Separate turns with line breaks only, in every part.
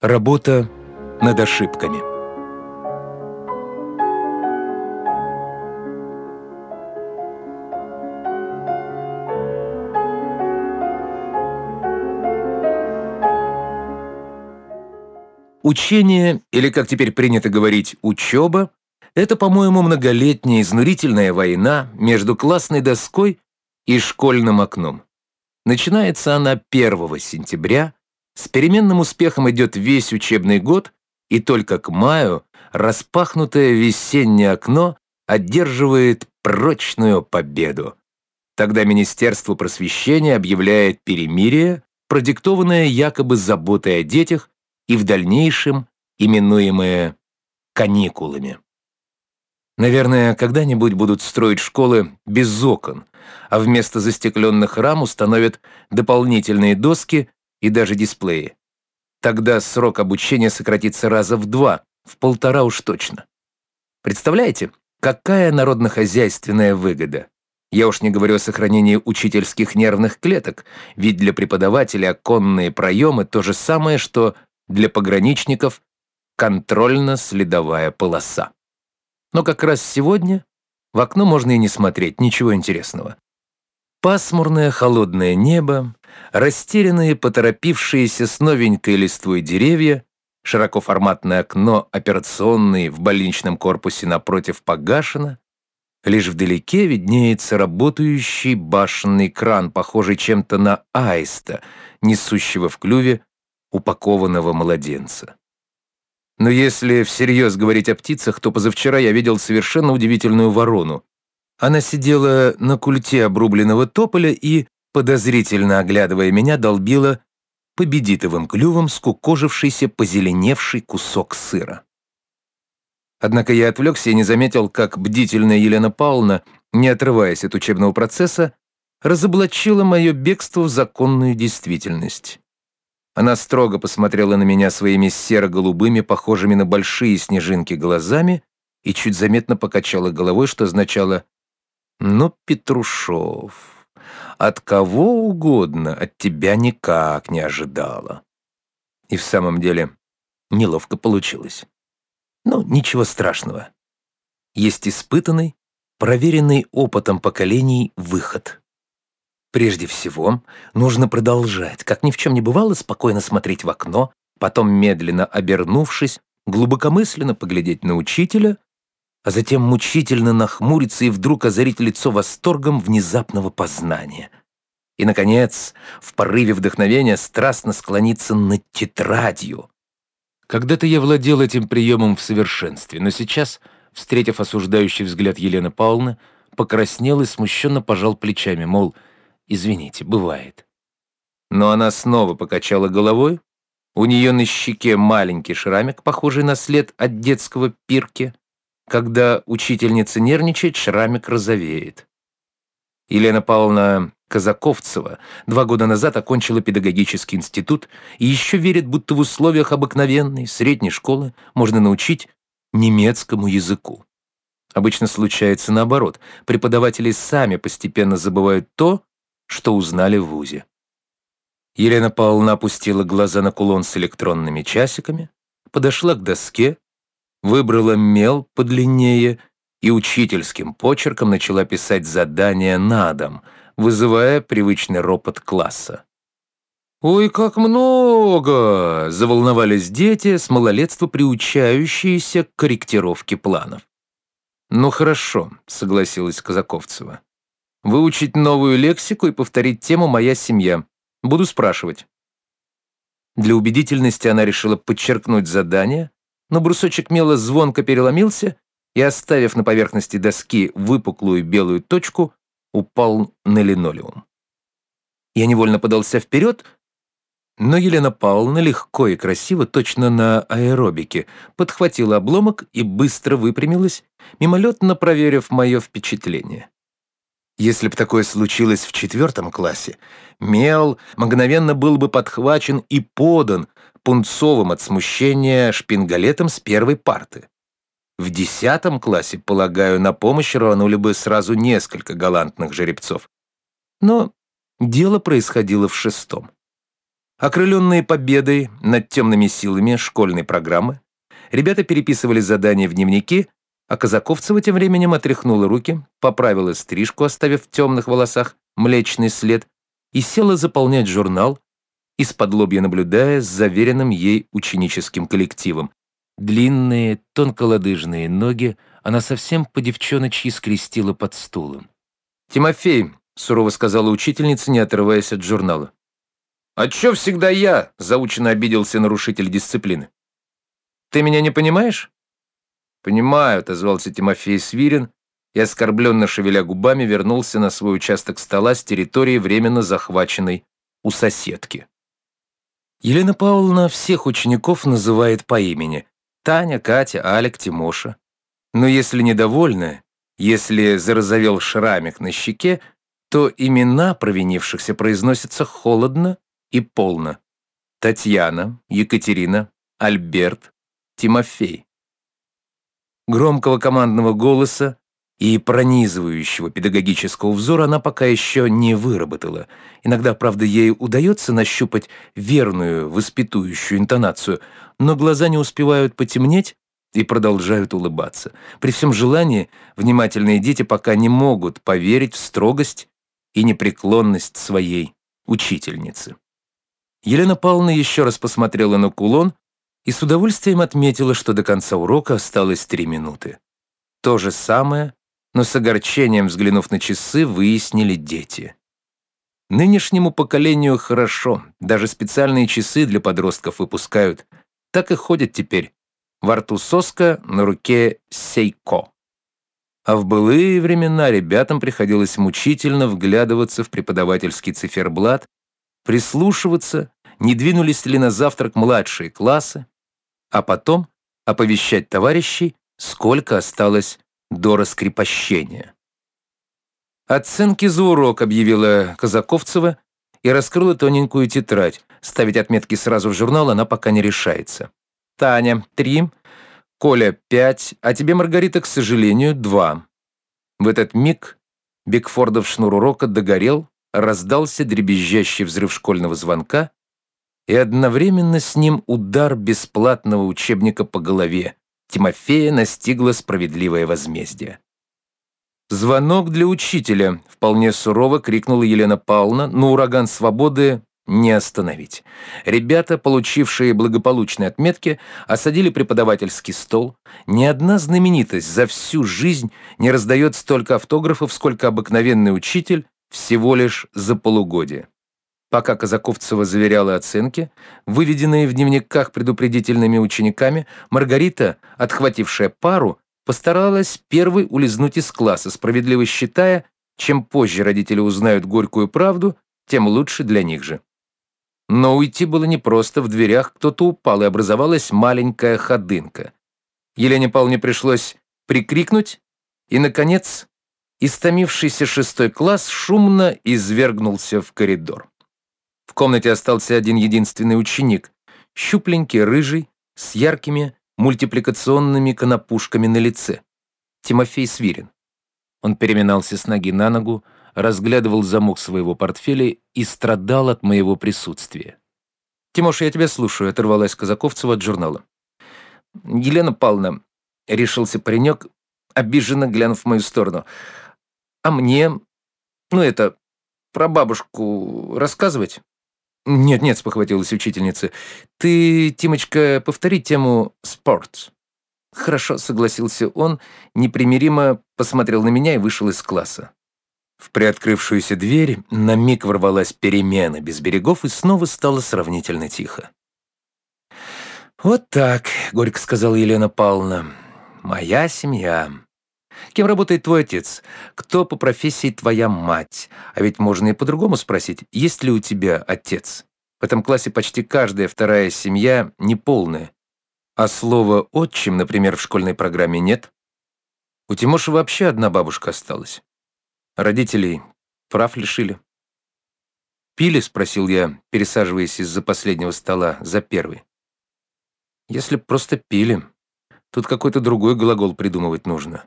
Работа над ошибками. Учение, или, как теперь принято говорить, учеба, это, по-моему, многолетняя изнурительная война между классной доской и школьным окном. Начинается она 1 сентября, с переменным успехом идет весь учебный год, и только к маю распахнутое весеннее окно одерживает прочную победу. Тогда Министерство просвещения объявляет перемирие, продиктованное якобы заботой о детях и в дальнейшем именуемое каникулами. Наверное, когда-нибудь будут строить школы без окон, а вместо застекленных рам установят дополнительные доски и даже дисплеи. Тогда срок обучения сократится раза в два, в полтора уж точно. Представляете, какая народно-хозяйственная выгода? Я уж не говорю о сохранении учительских нервных клеток, ведь для преподавателя оконные проемы то же самое, что для пограничников контрольно-следовая полоса. Но как раз сегодня в окно можно и не смотреть, ничего интересного. Пасмурное холодное небо, растерянные, поторопившиеся с новенькой листвой деревья, широкоформатное окно операционной в больничном корпусе напротив погашено, лишь вдалеке виднеется работающий башенный кран, похожий чем-то на аиста, несущего в клюве упакованного младенца. Но если всерьез говорить о птицах, то позавчера я видел совершенно удивительную ворону. Она сидела на культе обрубленного тополя и, подозрительно оглядывая меня, долбила победитовым клювом скукожившийся позеленевший кусок сыра. Однако я отвлекся и не заметил, как бдительная Елена Павловна, не отрываясь от учебного процесса, разоблачила мое бегство в законную действительность. Она строго посмотрела на меня своими серо-голубыми, похожими на большие снежинки глазами и чуть заметно покачала головой, что означало «Ну, Петрушев, от кого угодно, от тебя никак не ожидала». И в самом деле неловко получилось. Ну, ничего страшного. Есть испытанный, проверенный опытом поколений выход. Прежде всего, нужно продолжать, как ни в чем не бывало, спокойно смотреть в окно, потом, медленно обернувшись, глубокомысленно поглядеть на учителя, а затем мучительно нахмуриться и вдруг озарить лицо восторгом внезапного познания. И, наконец, в порыве вдохновения страстно склониться над тетрадью. Когда-то я владел этим приемом в совершенстве, но сейчас, встретив осуждающий взгляд Елены Павловны, покраснел и смущенно пожал плечами, мол, Извините, бывает». Но она снова покачала головой. У нее на щеке маленький шрамик, похожий на след от детского пирки. Когда учительница нервничает, шрамик розовеет. Елена Павловна Казаковцева два года назад окончила педагогический институт и еще верит, будто в условиях обыкновенной средней школы можно научить немецкому языку. Обычно случается наоборот. Преподаватели сами постепенно забывают то, что узнали в ВУЗе. Елена Павловна опустила глаза на кулон с электронными часиками, подошла к доске, выбрала мел подлиннее и учительским почерком начала писать задание на дом, вызывая привычный ропот класса. «Ой, как много!» — заволновались дети, с малолетства приучающиеся к корректировке планов. «Ну хорошо», — согласилась Казаковцева выучить новую лексику и повторить тему «Моя семья». Буду спрашивать». Для убедительности она решила подчеркнуть задание, но брусочек мела звонко переломился и, оставив на поверхности доски выпуклую белую точку, упал на линолеум. Я невольно подался вперед, но Елена Павловна легко и красиво, точно на аэробике, подхватила обломок и быстро выпрямилась, мимолетно проверив мое впечатление. Если бы такое случилось в четвертом классе, мел мгновенно был бы подхвачен и подан пунцовым от смущения шпингалетом с первой парты. В десятом классе, полагаю, на помощь рванули бы сразу несколько галантных жеребцов. Но дело происходило в шестом. Окрыленные победой над темными силами школьной программы, ребята переписывали задания в дневники, а Казаковцева тем временем отряхнула руки, поправила стрижку, оставив в темных волосах млечный след, и села заполнять журнал, из-под лобья наблюдая с заверенным ей ученическим коллективом. Длинные, тонколодыжные ноги она совсем по-девчоночьи скрестила под стулом. «Тимофей», — сурово сказала учительница, не отрываясь от журнала, «А чё всегда я?» — заученно обиделся нарушитель дисциплины. «Ты меня не понимаешь?» «Понимаю», — отозвался Тимофей Свирин и, оскорбленно шевеля губами, вернулся на свой участок стола с территории, временно захваченной у соседки. Елена Павловна всех учеников называет по имени. Таня, Катя, Алик, Тимоша. Но если недовольна, если зарозовел шрамик на щеке, то имена провинившихся произносятся холодно и полно. Татьяна, Екатерина, Альберт, Тимофей. Громкого командного голоса и пронизывающего педагогического взора она пока еще не выработала. Иногда, правда, ей удается нащупать верную воспитующую интонацию, но глаза не успевают потемнеть и продолжают улыбаться. При всем желании внимательные дети пока не могут поверить в строгость и непреклонность своей учительницы. Елена Павловна еще раз посмотрела на кулон и с удовольствием отметила, что до конца урока осталось три минуты. То же самое, но с огорчением взглянув на часы, выяснили дети. Нынешнему поколению хорошо, даже специальные часы для подростков выпускают. Так и ходят теперь. Во рту соска, на руке сейко. А в былые времена ребятам приходилось мучительно вглядываться в преподавательский циферблат прислушиваться, не двинулись ли на завтрак младшие классы, а потом оповещать товарищей, сколько осталось до раскрепощения. «Оценки за урок», — объявила Казаковцева и раскрыла тоненькую тетрадь. Ставить отметки сразу в журнал она пока не решается. «Таня, три. Коля, пять. А тебе, Маргарита, к сожалению, два». В этот миг Бигфордов шнур урока догорел, раздался дребезжащий взрыв школьного звонка, и одновременно с ним удар бесплатного учебника по голове. Тимофея настигло справедливое возмездие. «Звонок для учителя», — вполне сурово крикнула Елена Павловна, но ураган свободы не остановить. Ребята, получившие благополучные отметки, осадили преподавательский стол. Ни одна знаменитость за всю жизнь не раздает столько автографов, сколько обыкновенный учитель всего лишь за полугодие. Пока Казаковцева заверяла оценки, выведенные в дневниках предупредительными учениками, Маргарита, отхватившая пару, постаралась первой улизнуть из класса, справедливо считая, чем позже родители узнают горькую правду, тем лучше для них же. Но уйти было непросто, в дверях кто-то упал, и образовалась маленькая ходынка. Елене Павловне пришлось прикрикнуть, и, наконец, истомившийся шестой класс шумно извергнулся в коридор. Комнате остался один единственный ученик, щупленький, рыжий, с яркими мультипликационными конопушками на лице. Тимофей Свирин. Он переминался с ноги на ногу, разглядывал замок своего портфеля и страдал от моего присутствия. «Тимоша, я тебя слушаю», — оторвалась Казаковцева от журнала. «Елена Павловна», — решился паренек, обиженно глянув в мою сторону, — а мне? Ну это, про бабушку рассказывать? «Нет-нет», — спохватилась учительница. «Ты, Тимочка, повтори тему «спорт». «Хорошо», — согласился он, непримиримо посмотрел на меня и вышел из класса. В приоткрывшуюся дверь на миг ворвалась перемена без берегов и снова стало сравнительно тихо. «Вот так», — горько сказала Елена Павловна, — «моя семья». Кем работает твой отец? Кто по профессии твоя мать? А ведь можно и по-другому спросить, есть ли у тебя отец? В этом классе почти каждая вторая семья неполная. А слова «отчим», например, в школьной программе нет. У Тимоши вообще одна бабушка осталась. Родителей прав лишили. «Пили?» — спросил я, пересаживаясь из-за последнего стола за первый. «Если просто пили, тут какой-то другой глагол придумывать нужно.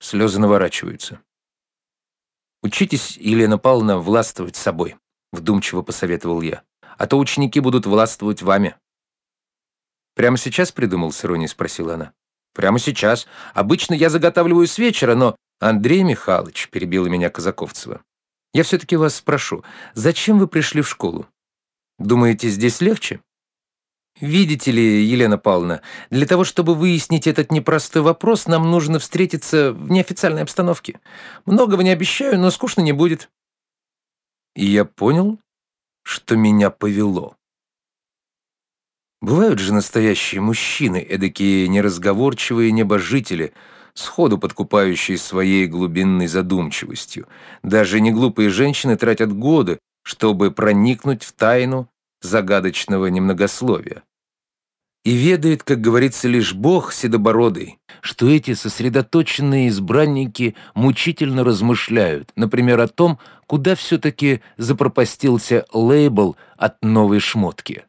Слезы наворачиваются. «Учитесь, Елена Павловна, властвовать собой», — вдумчиво посоветовал я. а то ученики будут властвовать вами». «Прямо сейчас придумал?» — с иронией спросила она. «Прямо сейчас. Обычно я заготавливаю с вечера, но...» «Андрей Михайлович», — перебила меня Казаковцева, «я все-таки вас спрошу, зачем вы пришли в школу? Думаете, здесь легче?» «Видите ли, Елена Павловна, для того, чтобы выяснить этот непростой вопрос, нам нужно встретиться в неофициальной обстановке. Многого не обещаю, но скучно не будет». И я понял, что меня повело. Бывают же настоящие мужчины, эдакие неразговорчивые небожители, сходу подкупающие своей глубинной задумчивостью. Даже неглупые женщины тратят годы, чтобы проникнуть в тайну загадочного немногословия. И ведает, как говорится, лишь Бог седобородый, что эти сосредоточенные избранники мучительно размышляют, например, о том, куда все-таки запропастился лейбл от новой шмотки.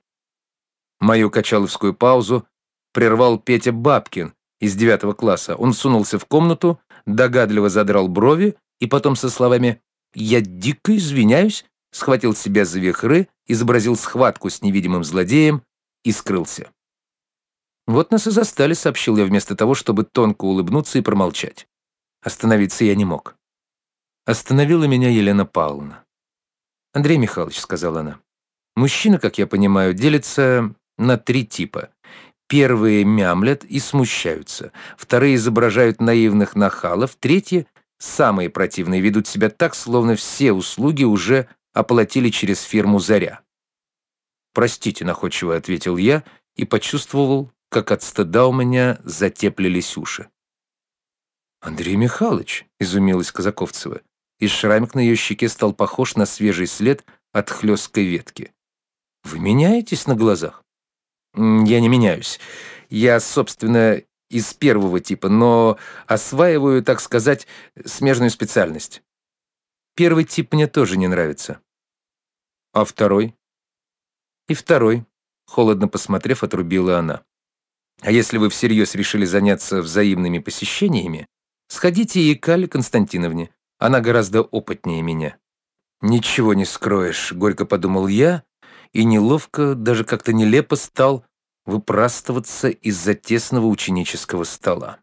Мою качаловскую паузу прервал Петя Бабкин из девятого класса. Он сунулся в комнату, догадливо задрал брови и потом со словами «Я дико извиняюсь», схватил себя за вихры, изобразил схватку с невидимым злодеем и скрылся. «Вот нас и застали», — сообщил я вместо того, чтобы тонко улыбнуться и промолчать. Остановиться я не мог. Остановила меня Елена Павловна. «Андрей Михайлович», — сказала она, — «мужчина, как я понимаю, делится на три типа. Первые мямлят и смущаются, вторые изображают наивных нахалов, третьи, самые противные, ведут себя так, словно все услуги уже оплатили через фирму «Заря». «Простите», — находчиво ответил я и почувствовал, как от стыда у меня затеплились уши. «Андрей Михайлович», — изумилась Казаковцева, и шрамик на ее щеке стал похож на свежий след от хлесткой ветки. «Вы меняетесь на глазах?» Я не меняюсь. Я, собственно, из первого типа, но осваиваю, так сказать, смежную специальность. Первый тип мне тоже не нравится. А второй? И второй, холодно посмотрев, отрубила она. А если вы всерьез решили заняться взаимными посещениями, сходите и к Алле Константиновне. Она гораздо опытнее меня. «Ничего не скроешь», — горько подумал я, и неловко, даже как-то нелепо стал выпрастываться из-за тесного ученического стола.